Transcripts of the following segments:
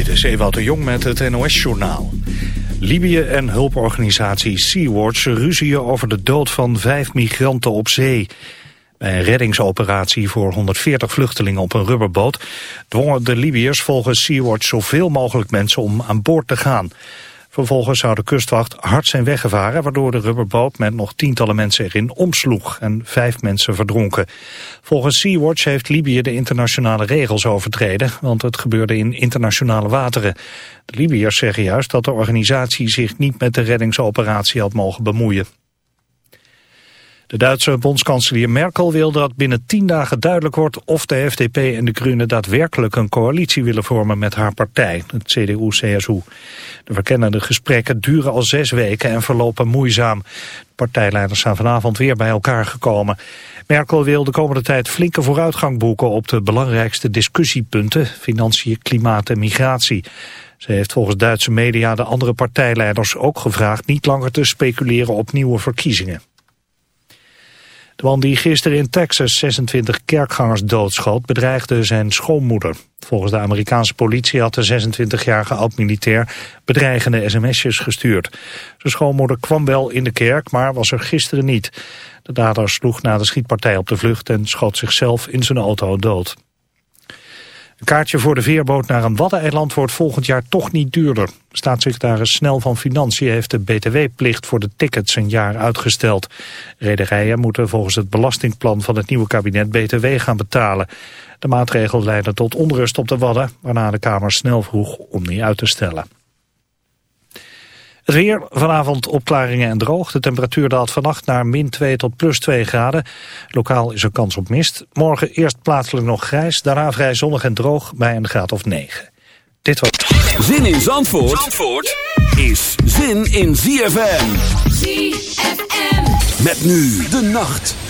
Dit is Ewout de Jong met het NOS-journaal. Libië en hulporganisatie Sea-Watch ruzien over de dood van vijf migranten op zee. Bij een reddingsoperatie voor 140 vluchtelingen op een rubberboot... dwongen de Libiërs volgens Sea-Watch zoveel mogelijk mensen om aan boord te gaan... Vervolgens zou de kustwacht hard zijn weggevaren... waardoor de rubberboot met nog tientallen mensen erin omsloeg... en vijf mensen verdronken. Volgens Sea-Watch heeft Libië de internationale regels overtreden... want het gebeurde in internationale wateren. De Libiërs zeggen juist dat de organisatie zich niet met de reddingsoperatie had mogen bemoeien. De Duitse bondskanselier Merkel wil dat binnen tien dagen duidelijk wordt of de FDP en de Groenen daadwerkelijk een coalitie willen vormen met haar partij, het CDU-CSU. De verkennende gesprekken duren al zes weken en verlopen moeizaam. De partijleiders zijn vanavond weer bij elkaar gekomen. Merkel wil de komende tijd flinke vooruitgang boeken op de belangrijkste discussiepunten, financiën, klimaat en migratie. Ze heeft volgens Duitse media de andere partijleiders ook gevraagd niet langer te speculeren op nieuwe verkiezingen. De man die gisteren in Texas 26 kerkgangers doodschoot bedreigde zijn schoonmoeder. Volgens de Amerikaanse politie had de 26-jarige oud-militair bedreigende sms'jes gestuurd. Zijn schoonmoeder kwam wel in de kerk, maar was er gisteren niet. De dader sloeg na de schietpartij op de vlucht en schoot zichzelf in zijn auto dood. Een kaartje voor de veerboot naar een Waddeneiland wordt volgend jaar toch niet duurder. Staatssecretaris Snel van Financiën heeft de btw-plicht voor de tickets een jaar uitgesteld. Rederijen moeten volgens het belastingplan van het nieuwe kabinet btw gaan betalen. De maatregel leidde tot onrust op de Wadden, waarna de Kamer snel vroeg om die uit te stellen. Het weer, vanavond opklaringen en droog. De temperatuur daalt vannacht naar min 2 tot plus 2 graden. Lokaal is er kans op mist. Morgen eerst plaatselijk nog grijs, daarna vrij zonnig en droog bij een graad of 9. Dit was... Zin in Zandvoort, Zandvoort is zin in ZFM. ZFM. Met nu de nacht.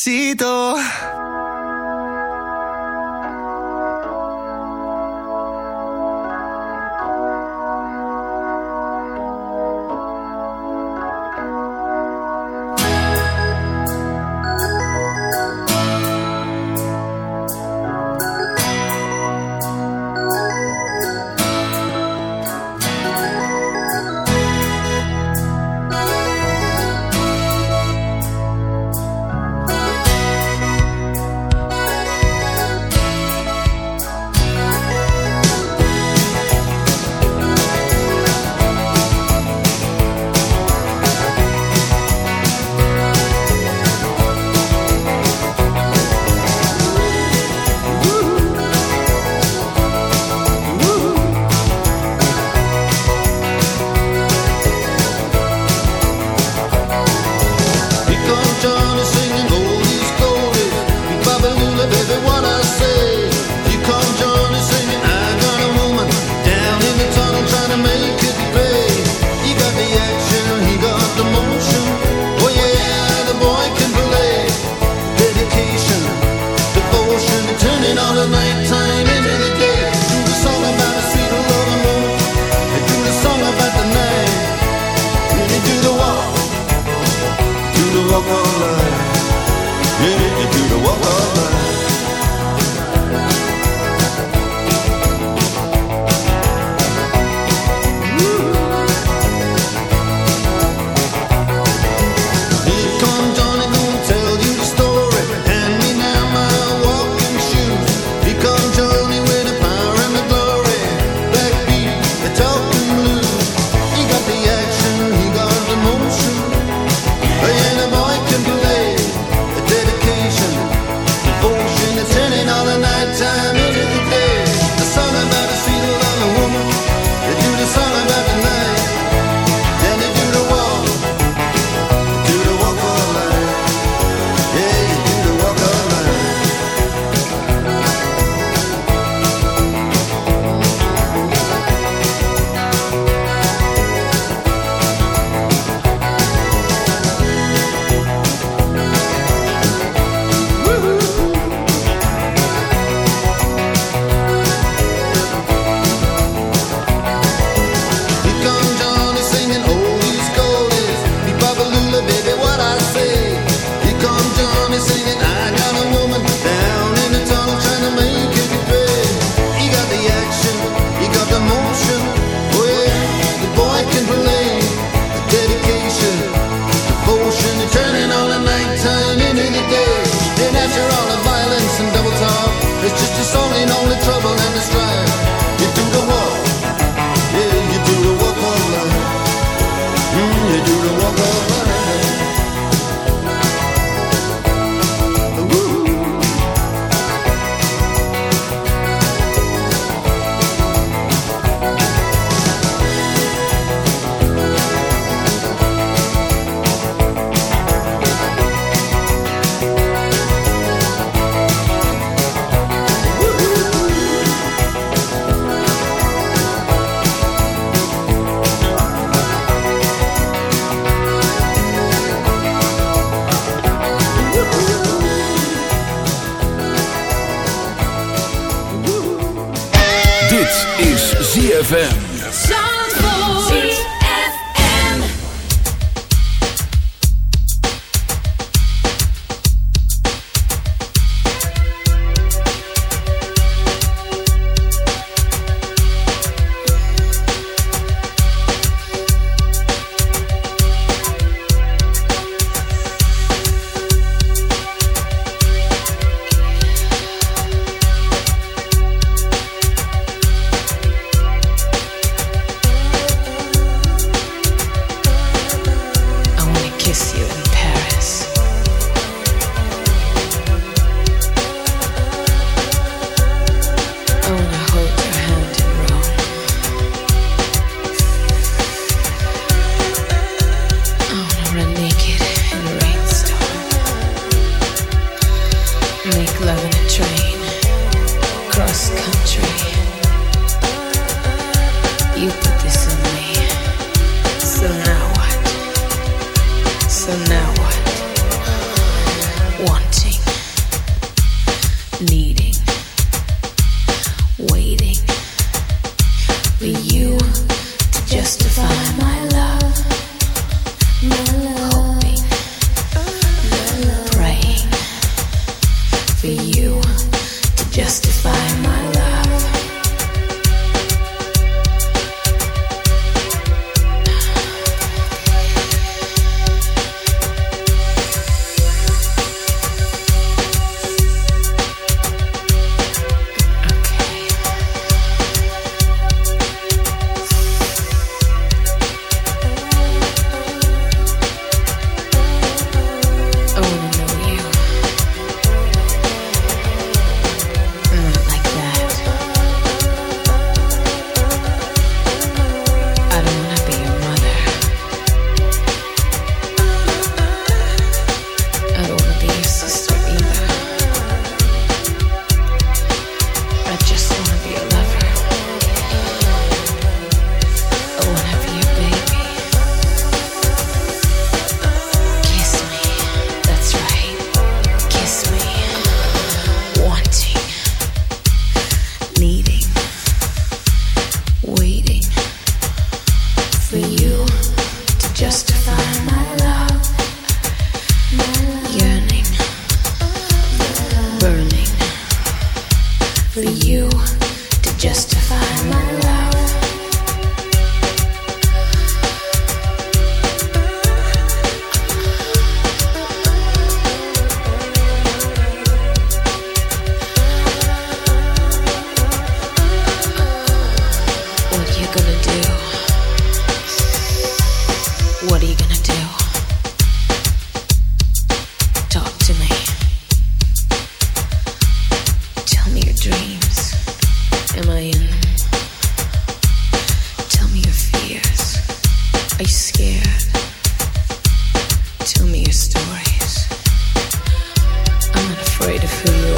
necesito.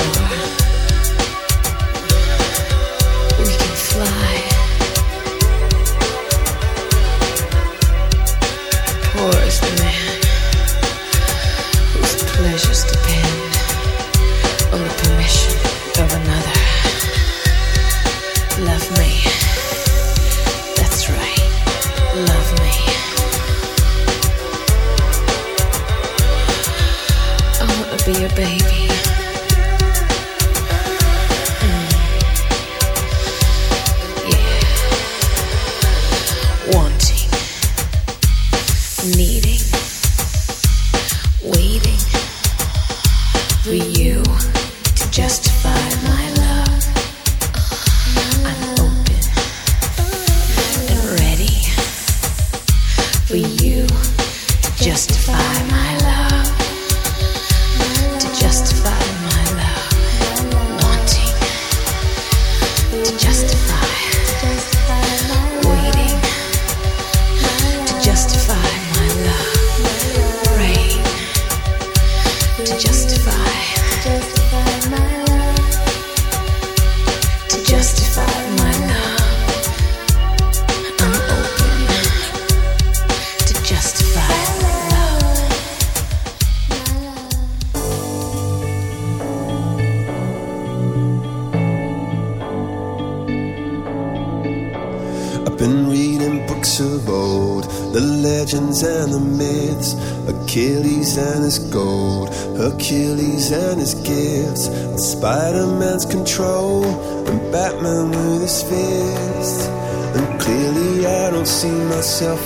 Oh.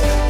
Podcast.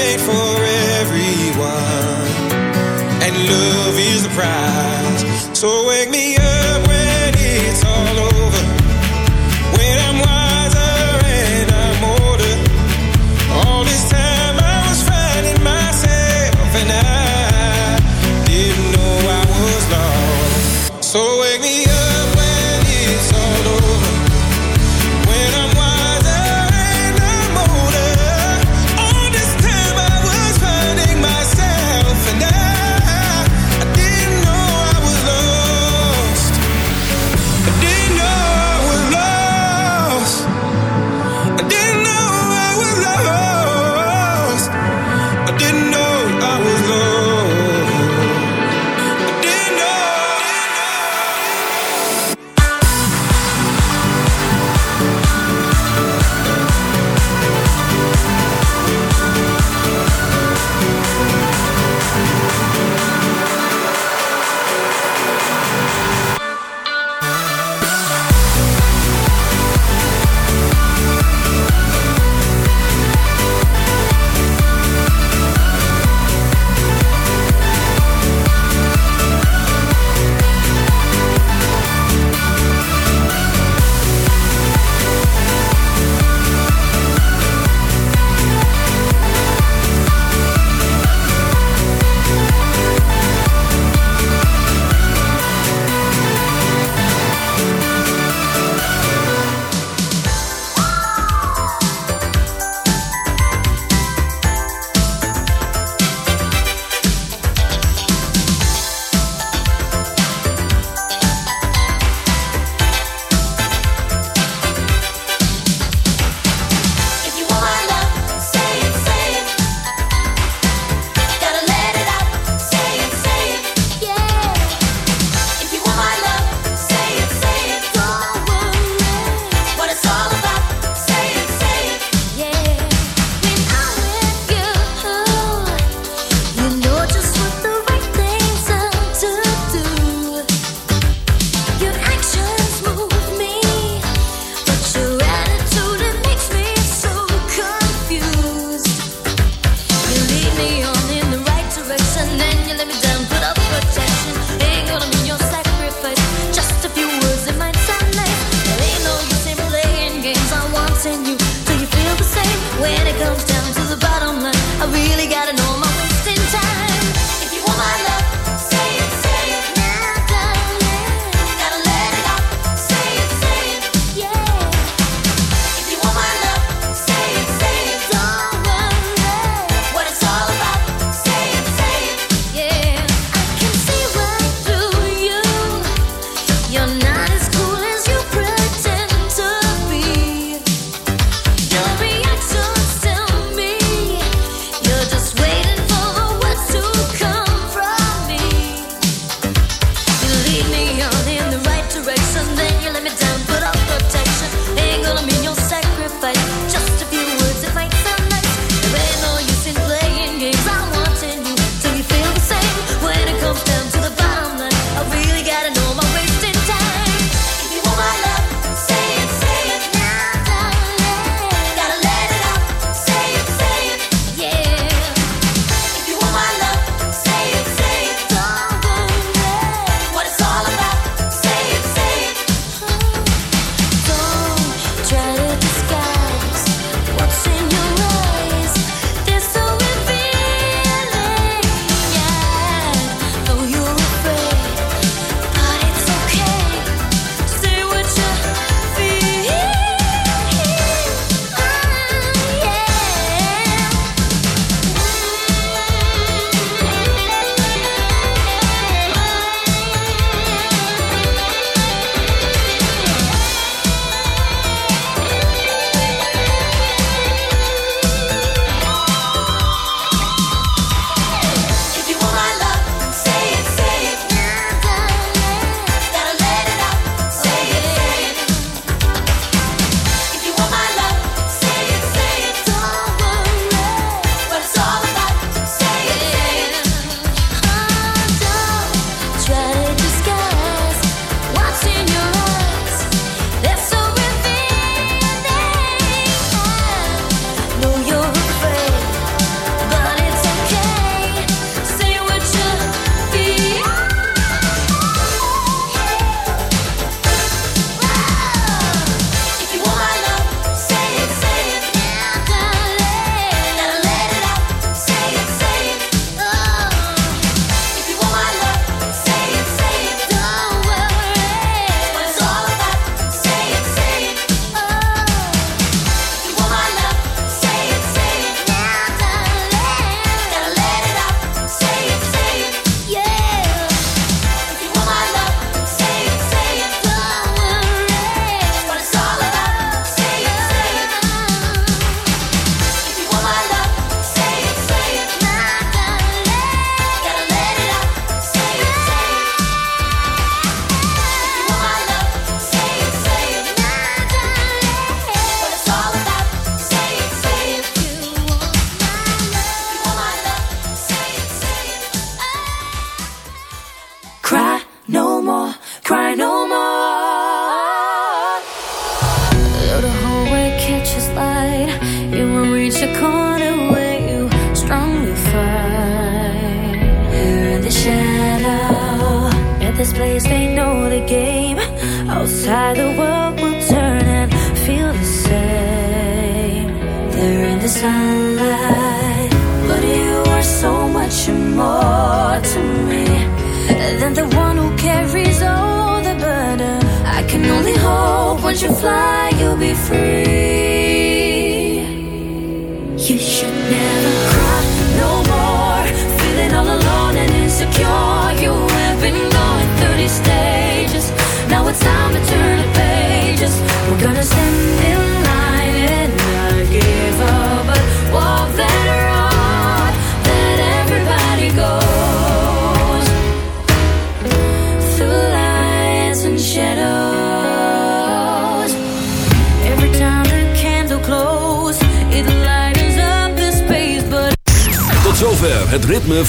made for everyone, and love is the prize. So wake me up.